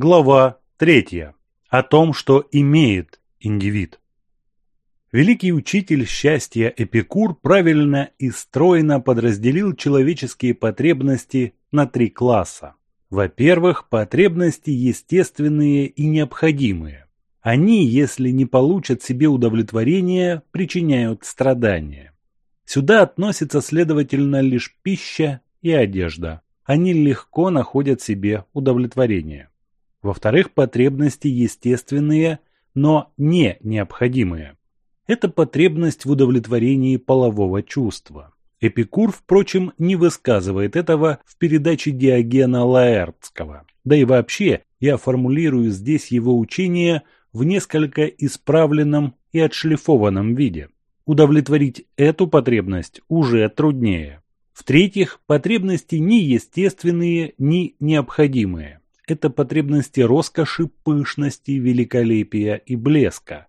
Глава 3. О том, что имеет индивид. Великий учитель счастья Эпикур правильно и стройно подразделил человеческие потребности на три класса. Во-первых, потребности естественные и необходимые. Они, если не получат себе удовлетворения, причиняют страдания. Сюда относится, следовательно, лишь пища и одежда. Они легко находят себе удовлетворение. Во-вторых, потребности естественные, но не необходимые. Это потребность в удовлетворении полового чувства. Эпикур, впрочем, не высказывает этого в передаче Диогена Лаэртского. Да и вообще, я формулирую здесь его учение в несколько исправленном и отшлифованном виде. Удовлетворить эту потребность уже труднее. В-третьих, потребности ни естественные, ни необходимые. Это потребности роскоши, пышности, великолепия и блеска.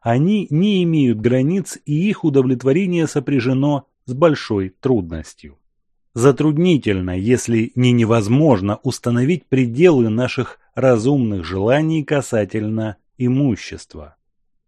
Они не имеют границ и их удовлетворение сопряжено с большой трудностью. Затруднительно, если не невозможно установить пределы наших разумных желаний касательно имущества.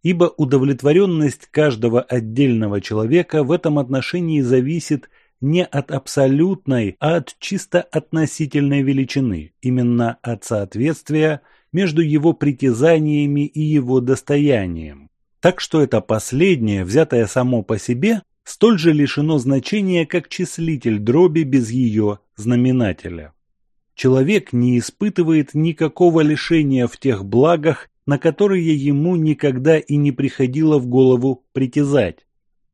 Ибо удовлетворенность каждого отдельного человека в этом отношении зависит не от абсолютной, а от чисто относительной величины, именно от соответствия между его притязаниями и его достоянием. Так что это последнее, взятое само по себе, столь же лишено значения, как числитель дроби без ее знаменателя. Человек не испытывает никакого лишения в тех благах, на которые ему никогда и не приходило в голову притязать.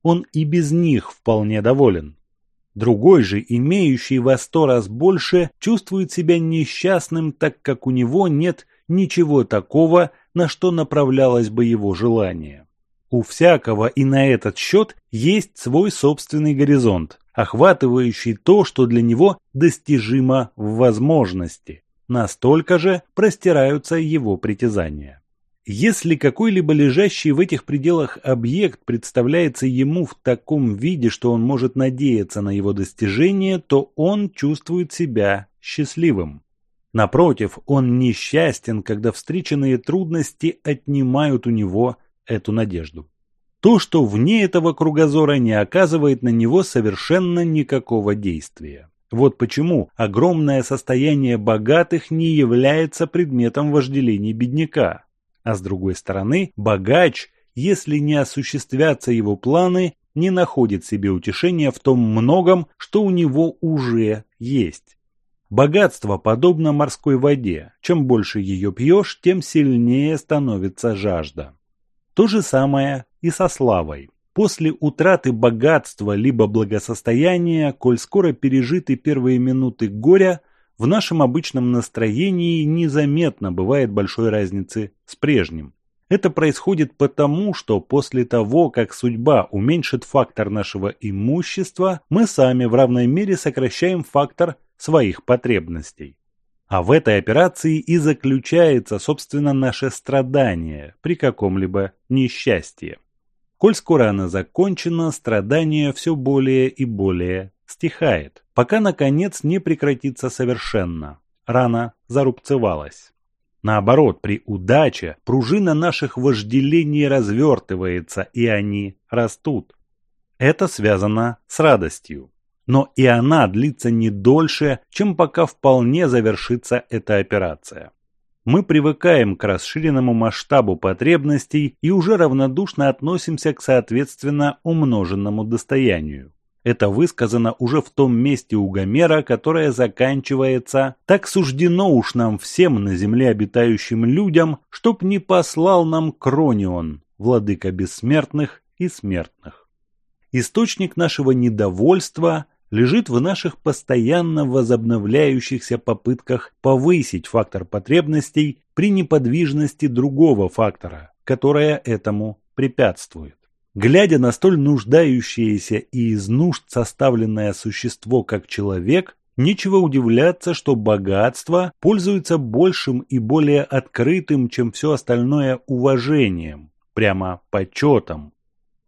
Он и без них вполне доволен. Другой же, имеющий во сто раз больше, чувствует себя несчастным, так как у него нет ничего такого, на что направлялось бы его желание. У всякого и на этот счет есть свой собственный горизонт, охватывающий то, что для него достижимо в возможности. Настолько же простираются его притязания. Если какой-либо лежащий в этих пределах объект представляется ему в таком виде, что он может надеяться на его достижение, то он чувствует себя счастливым. Напротив, он несчастен, когда встреченные трудности отнимают у него эту надежду. То, что вне этого кругозора не оказывает на него совершенно никакого действия. Вот почему огромное состояние богатых не является предметом вожделения бедняка. А с другой стороны, богач, если не осуществятся его планы, не находит себе утешения в том многом, что у него уже есть. Богатство подобно морской воде. Чем больше ее пьешь, тем сильнее становится жажда. То же самое и со славой. После утраты богатства либо благосостояния, коль скоро пережиты первые минуты горя – в нашем обычном настроении незаметно бывает большой разницы с прежним. Это происходит потому, что после того, как судьба уменьшит фактор нашего имущества, мы сами в равной мере сокращаем фактор своих потребностей. А в этой операции и заключается, собственно, наше страдание при каком-либо несчастье. Коль скоро она закончена, страдание все более и более стихает, пока наконец не прекратится совершенно. Рана зарубцевалась. Наоборот, при удаче пружина наших вожделений развертывается, и они растут. Это связано с радостью. Но и она длится не дольше, чем пока вполне завершится эта операция. Мы привыкаем к расширенному масштабу потребностей и уже равнодушно относимся к соответственно умноженному достоянию. Это высказано уже в том месте у Гомера, которое заканчивается «Так суждено уж нам всем на земле обитающим людям, чтоб не послал нам Кронион, владыка бессмертных и смертных». Источник нашего недовольства лежит в наших постоянно возобновляющихся попытках повысить фактор потребностей при неподвижности другого фактора, которая этому препятствует. Глядя на столь нуждающееся и из нужд составленное существо, как человек, нечего удивляться, что богатство пользуется большим и более открытым, чем все остальное, уважением, прямо почетом,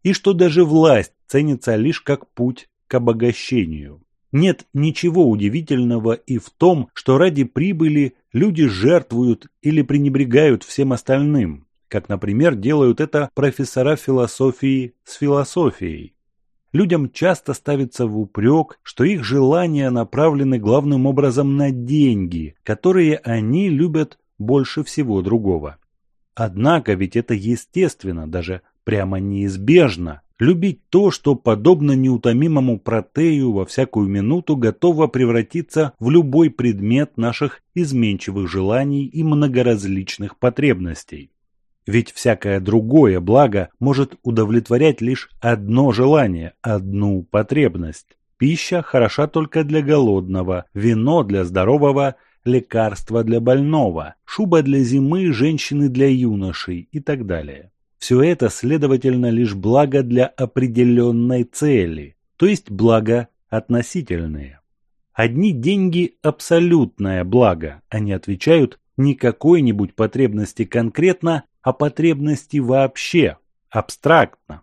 и что даже власть ценится лишь как путь к обогащению. Нет ничего удивительного и в том, что ради прибыли люди жертвуют или пренебрегают всем остальным, как, например, делают это профессора философии с философией. Людям часто ставится в упрек, что их желания направлены главным образом на деньги, которые они любят больше всего другого. Однако ведь это естественно, даже прямо неизбежно, любить то, что, подобно неутомимому протею, во всякую минуту готово превратиться в любой предмет наших изменчивых желаний и многоразличных потребностей. Ведь всякое другое благо может удовлетворять лишь одно желание, одну потребность. Пища хороша только для голодного, вино для здорового, лекарство для больного, шуба для зимы, женщины для юношей и так далее. Все это, следовательно, лишь благо для определенной цели, то есть благо относительные. Одни деньги – абсолютное благо, они отвечают не какой-нибудь потребности конкретно, а потребности вообще, абстрактно.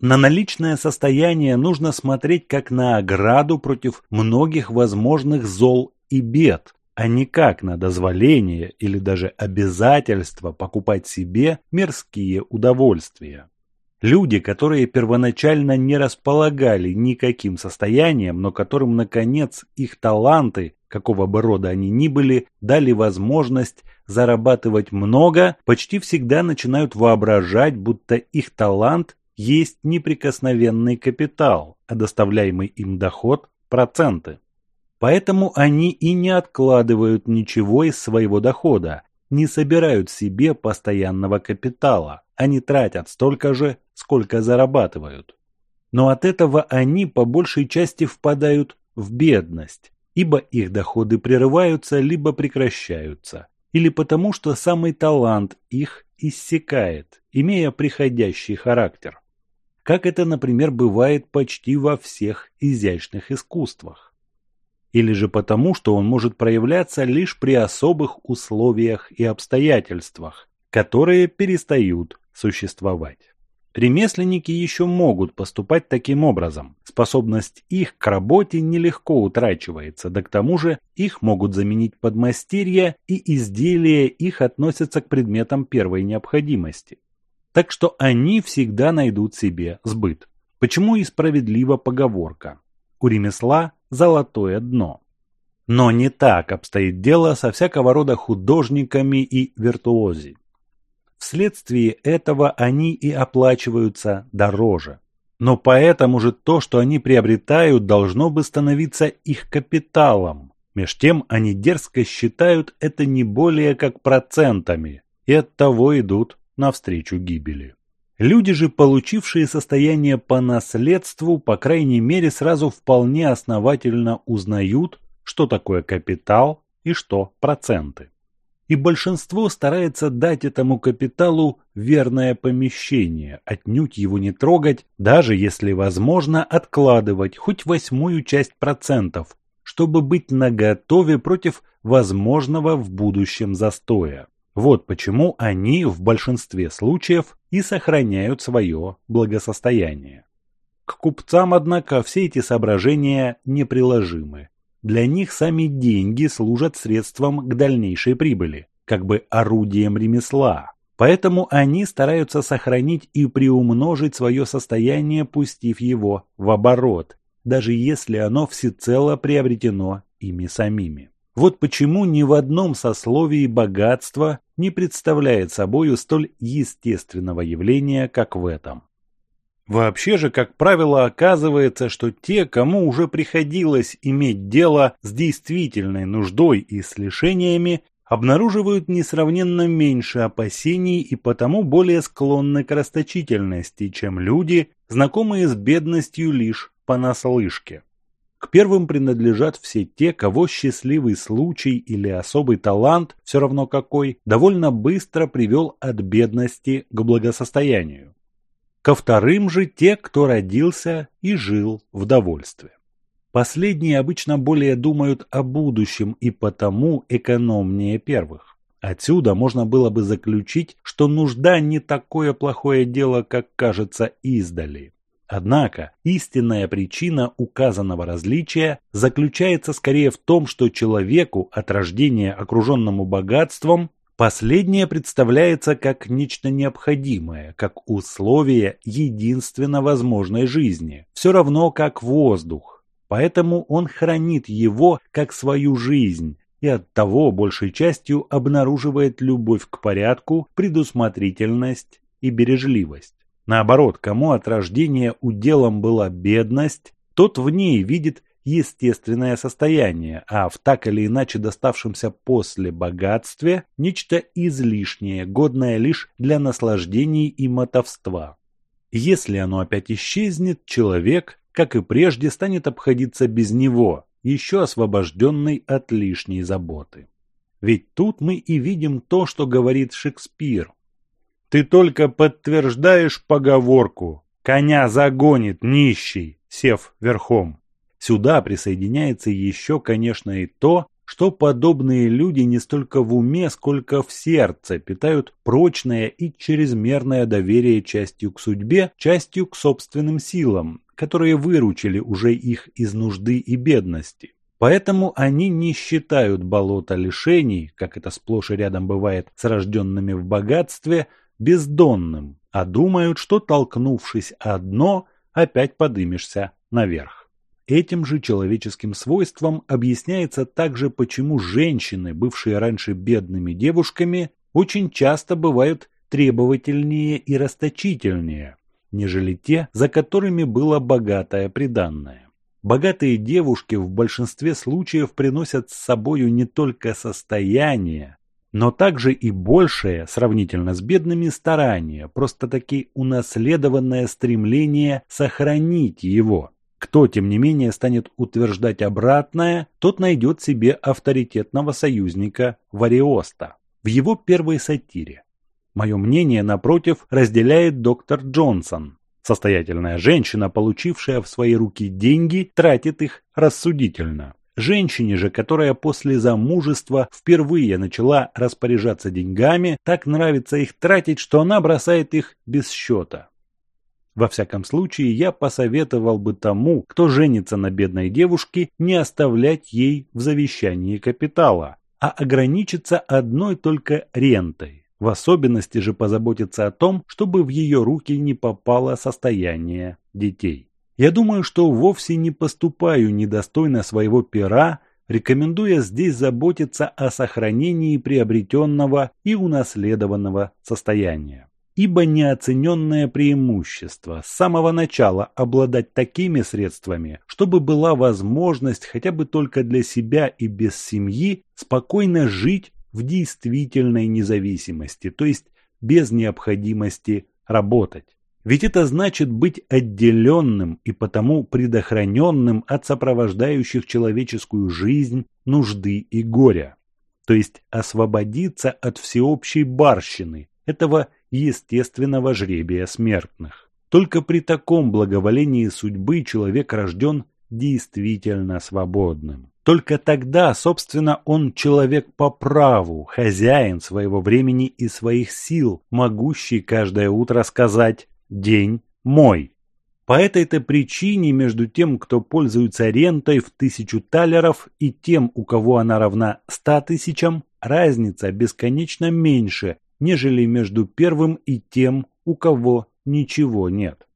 На наличное состояние нужно смотреть как на ограду против многих возможных зол и бед, а не как на дозволение или даже обязательство покупать себе мирские удовольствия. Люди, которые первоначально не располагали никаким состоянием, но которым, наконец, их таланты, какого бы рода они ни были, дали возможность зарабатывать много, почти всегда начинают воображать, будто их талант есть неприкосновенный капитал, а доставляемый им доход – проценты. Поэтому они и не откладывают ничего из своего дохода, не собирают себе постоянного капитала, они тратят столько же, сколько зарабатывают. Но от этого они по большей части впадают в бедность, ибо их доходы прерываются либо прекращаются, или потому что самый талант их иссякает, имея приходящий характер. Как это, например, бывает почти во всех изящных искусствах или же потому, что он может проявляться лишь при особых условиях и обстоятельствах, которые перестают существовать. Ремесленники еще могут поступать таким образом. Способность их к работе нелегко утрачивается, да к тому же их могут заменить подмастерья и изделия их относятся к предметам первой необходимости. Так что они всегда найдут себе сбыт. Почему и справедлива поговорка. У ремесла золотое дно. Но не так обстоит дело со всякого рода художниками и виртуози. Вследствие этого они и оплачиваются дороже. Но поэтому же то, что они приобретают, должно бы становиться их капиталом. Меж тем они дерзко считают это не более как процентами, и оттого идут навстречу гибели. Люди же, получившие состояние по наследству, по крайней мере, сразу вполне основательно узнают, что такое капитал и что проценты. И большинство старается дать этому капиталу верное помещение, отнюдь его не трогать, даже если возможно откладывать хоть восьмую часть процентов, чтобы быть наготове против возможного в будущем застоя. Вот почему они в большинстве случаев и сохраняют свое благосостояние. К купцам, однако, все эти соображения неприложимы. Для них сами деньги служат средством к дальнейшей прибыли, как бы орудием ремесла. Поэтому они стараются сохранить и приумножить свое состояние, пустив его в оборот, даже если оно всецело приобретено ими самими. Вот почему ни в одном сословии богатство не представляет собою столь естественного явления, как в этом. Вообще же, как правило, оказывается, что те, кому уже приходилось иметь дело с действительной нуждой и с лишениями, обнаруживают несравненно меньше опасений и потому более склонны к расточительности, чем люди, знакомые с бедностью лишь понаслышке. К первым принадлежат все те, кого счастливый случай или особый талант, все равно какой, довольно быстро привел от бедности к благосостоянию. Ко вторым же те, кто родился и жил в довольстве. Последние обычно более думают о будущем и потому экономнее первых. Отсюда можно было бы заключить, что нужда не такое плохое дело, как кажется издали. Однако истинная причина указанного различия заключается скорее в том, что человеку от рождения окруженному богатством последнее представляется как нечто необходимое, как условие единственно возможной жизни, все равно как воздух. Поэтому он хранит его как свою жизнь и оттого большей частью обнаруживает любовь к порядку, предусмотрительность и бережливость. Наоборот, кому от рождения уделом была бедность, тот в ней видит естественное состояние, а в так или иначе доставшемся после богатстве нечто излишнее, годное лишь для наслаждений и мотовства. Если оно опять исчезнет, человек, как и прежде, станет обходиться без него, еще освобожденный от лишней заботы. Ведь тут мы и видим то, что говорит Шекспир. Ты только подтверждаешь поговорку «коня загонит нищий, сев верхом». Сюда присоединяется еще, конечно, и то, что подобные люди не столько в уме, сколько в сердце питают прочное и чрезмерное доверие частью к судьбе, частью к собственным силам, которые выручили уже их из нужды и бедности. Поэтому они не считают болото лишений, как это сплошь и рядом бывает с рожденными в богатстве, бездонным, а думают, что толкнувшись одно, опять подымешься наверх. Этим же человеческим свойством объясняется также, почему женщины, бывшие раньше бедными девушками, очень часто бывают требовательнее и расточительнее, нежели те, за которыми было богатое приданное. Богатые девушки в большинстве случаев приносят с собою не только состояние, но также и большее, сравнительно с бедными, старание, просто-таки унаследованное стремление сохранить его. Кто, тем не менее, станет утверждать обратное, тот найдет себе авторитетного союзника Вариоста в его первой сатире. Мое мнение, напротив, разделяет доктор Джонсон. Состоятельная женщина, получившая в свои руки деньги, тратит их рассудительно. Женщине же, которая после замужества впервые начала распоряжаться деньгами, так нравится их тратить, что она бросает их без счета. Во всяком случае, я посоветовал бы тому, кто женится на бедной девушке, не оставлять ей в завещании капитала, а ограничиться одной только рентой. В особенности же позаботиться о том, чтобы в ее руки не попало состояние детей. Я думаю, что вовсе не поступаю недостойно своего пера, рекомендуя здесь заботиться о сохранении приобретенного и унаследованного состояния. Ибо неоцененное преимущество с самого начала обладать такими средствами, чтобы была возможность хотя бы только для себя и без семьи спокойно жить в действительной независимости, то есть без необходимости работать. Ведь это значит быть отделенным и потому предохраненным от сопровождающих человеческую жизнь нужды и горя. То есть освободиться от всеобщей барщины, этого естественного жребия смертных. Только при таком благоволении судьбы человек рожден действительно свободным. Только тогда, собственно, он человек по праву, хозяин своего времени и своих сил, могущий каждое утро сказать день мой. По этой-то причине между тем, кто пользуется рентой в тысячу талеров и тем, у кого она равна ста тысячам, разница бесконечно меньше, нежели между первым и тем, у кого ничего нет.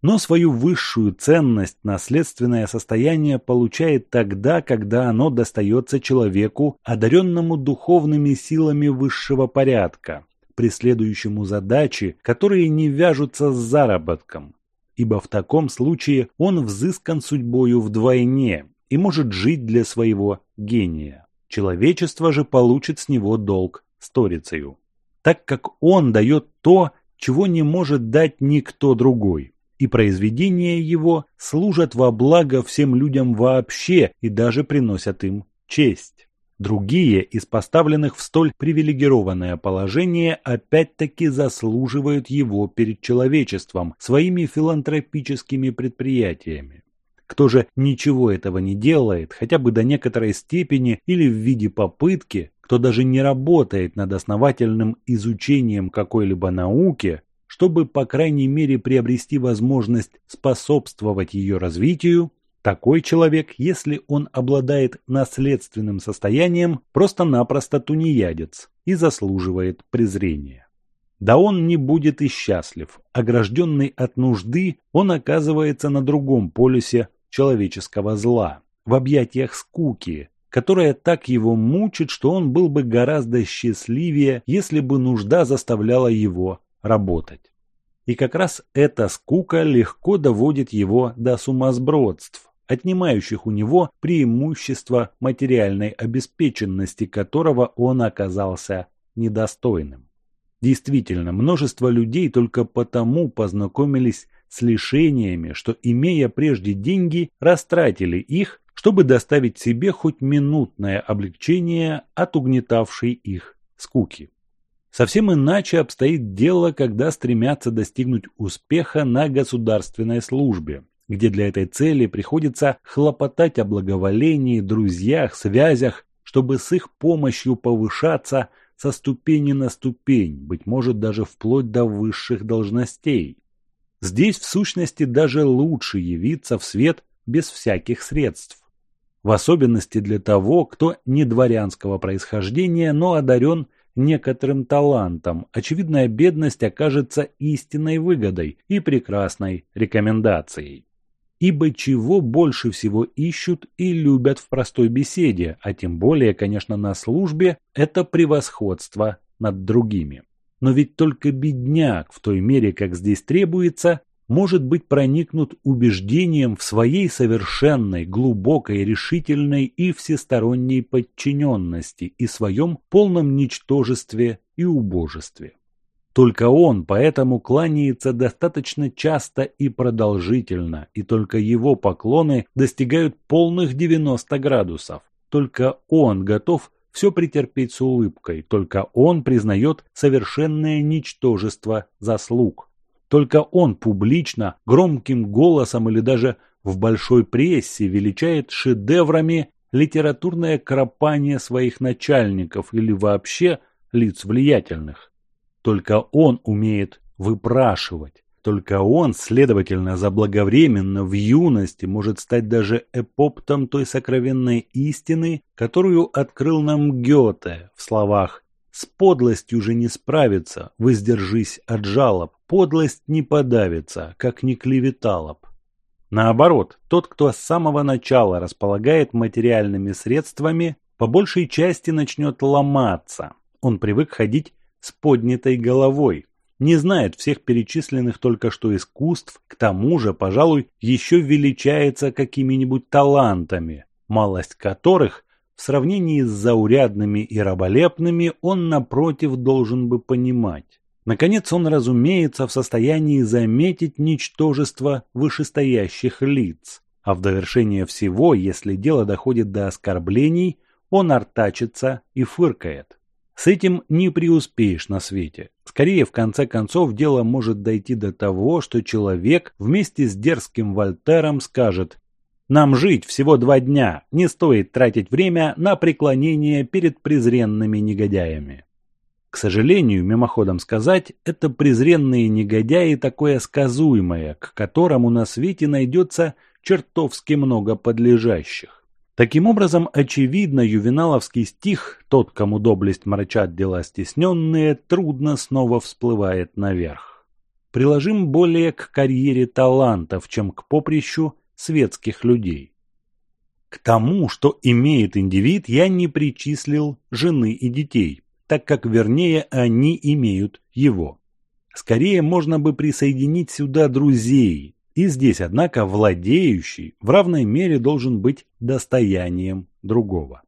Но свою высшую ценность наследственное состояние получает тогда, когда оно достается человеку, одаренному духовными силами высшего порядка, преследующему задачи, которые не вяжутся с заработком, ибо в таком случае он взыскан судьбою вдвойне и может жить для своего гения. Человечество же получит с него долг сторицею, так как он дает то, чего не может дать никто другой, и произведения его служат во благо всем людям вообще и даже приносят им честь. Другие из поставленных в столь привилегированное положение опять-таки заслуживают его перед человечеством своими филантропическими предприятиями. Кто же ничего этого не делает, хотя бы до некоторой степени или в виде попытки, кто даже не работает над основательным изучением какой-либо науки, чтобы по крайней мере приобрести возможность способствовать ее развитию, такой человек, если он обладает наследственным состоянием, просто-напросто тунеядец и заслуживает презрения. Да он не будет и счастлив. Огражденный от нужды, он оказывается на другом полюсе человеческого зла, в объятиях скуки, которая так его мучит, что он был бы гораздо счастливее, если бы нужда заставляла его работать. И как раз эта скука легко доводит его до сумасбродств, отнимающих у него преимущество материальной обеспеченности, которого он оказался недостойным. Действительно, множество людей только потому познакомились с лишениями, что, имея прежде деньги, растратили их, чтобы доставить себе хоть минутное облегчение от угнетавшей их скуки. Совсем иначе обстоит дело, когда стремятся достигнуть успеха на государственной службе, где для этой цели приходится хлопотать о благоволении, друзьях, связях, чтобы с их помощью повышаться со ступени на ступень, быть может даже вплоть до высших должностей. Здесь в сущности даже лучше явиться в свет без всяких средств. В особенности для того, кто не дворянского происхождения, но одарен некоторым талантом, очевидная бедность окажется истинной выгодой и прекрасной рекомендацией. Ибо чего больше всего ищут и любят в простой беседе, а тем более, конечно, на службе, это превосходство над другими. Но ведь только бедняк, в той мере, как здесь требуется, может быть проникнут убеждением в своей совершенной, глубокой, решительной и всесторонней подчиненности и своем полном ничтожестве и убожестве. Только он поэтому кланяется достаточно часто и продолжительно, и только его поклоны достигают полных 90 градусов. Только он готов все претерпеть с улыбкой, только он признает совершенное ничтожество заслуг. Только он публично, громким голосом или даже в большой прессе величает шедеврами литературное кропание своих начальников или вообще лиц влиятельных. Только он умеет выпрашивать. Только он, следовательно, заблаговременно в юности может стать даже эпоптом той сокровенной истины, которую открыл нам Гёте в словах «С подлостью же не справиться, воздержись от жалоб, подлость не подавится, как не клеветала б». Наоборот, тот, кто с самого начала располагает материальными средствами, по большей части начнет ломаться. Он привык ходить с поднятой головой, не знает всех перечисленных только что искусств, к тому же, пожалуй, еще величается какими-нибудь талантами, малость которых в сравнении с заурядными и раболепными он, напротив, должен бы понимать. Наконец, он, разумеется, в состоянии заметить ничтожество вышестоящих лиц, а в довершение всего, если дело доходит до оскорблений, он артачится и фыркает. С этим не преуспеешь на свете. Скорее, в конце концов, дело может дойти до того, что человек вместе с дерзким Вольтером скажет «Нам жить всего два дня, не стоит тратить время на преклонение перед презренными негодяями». К сожалению, мимоходом сказать, это презренные негодяи такое сказуемое, к которому на свете найдется чертовски много подлежащих. Таким образом, очевидно, ювеналовский стих «Тот, кому доблесть мрачат дела стесненные, трудно снова всплывает наверх». Приложим более к карьере талантов, чем к поприщу светских людей. К тому, что имеет индивид, я не причислил жены и детей, так как вернее они имеют его. Скорее можно бы присоединить сюда друзей, и здесь, однако, владеющий в равной мере должен быть достоянием другого.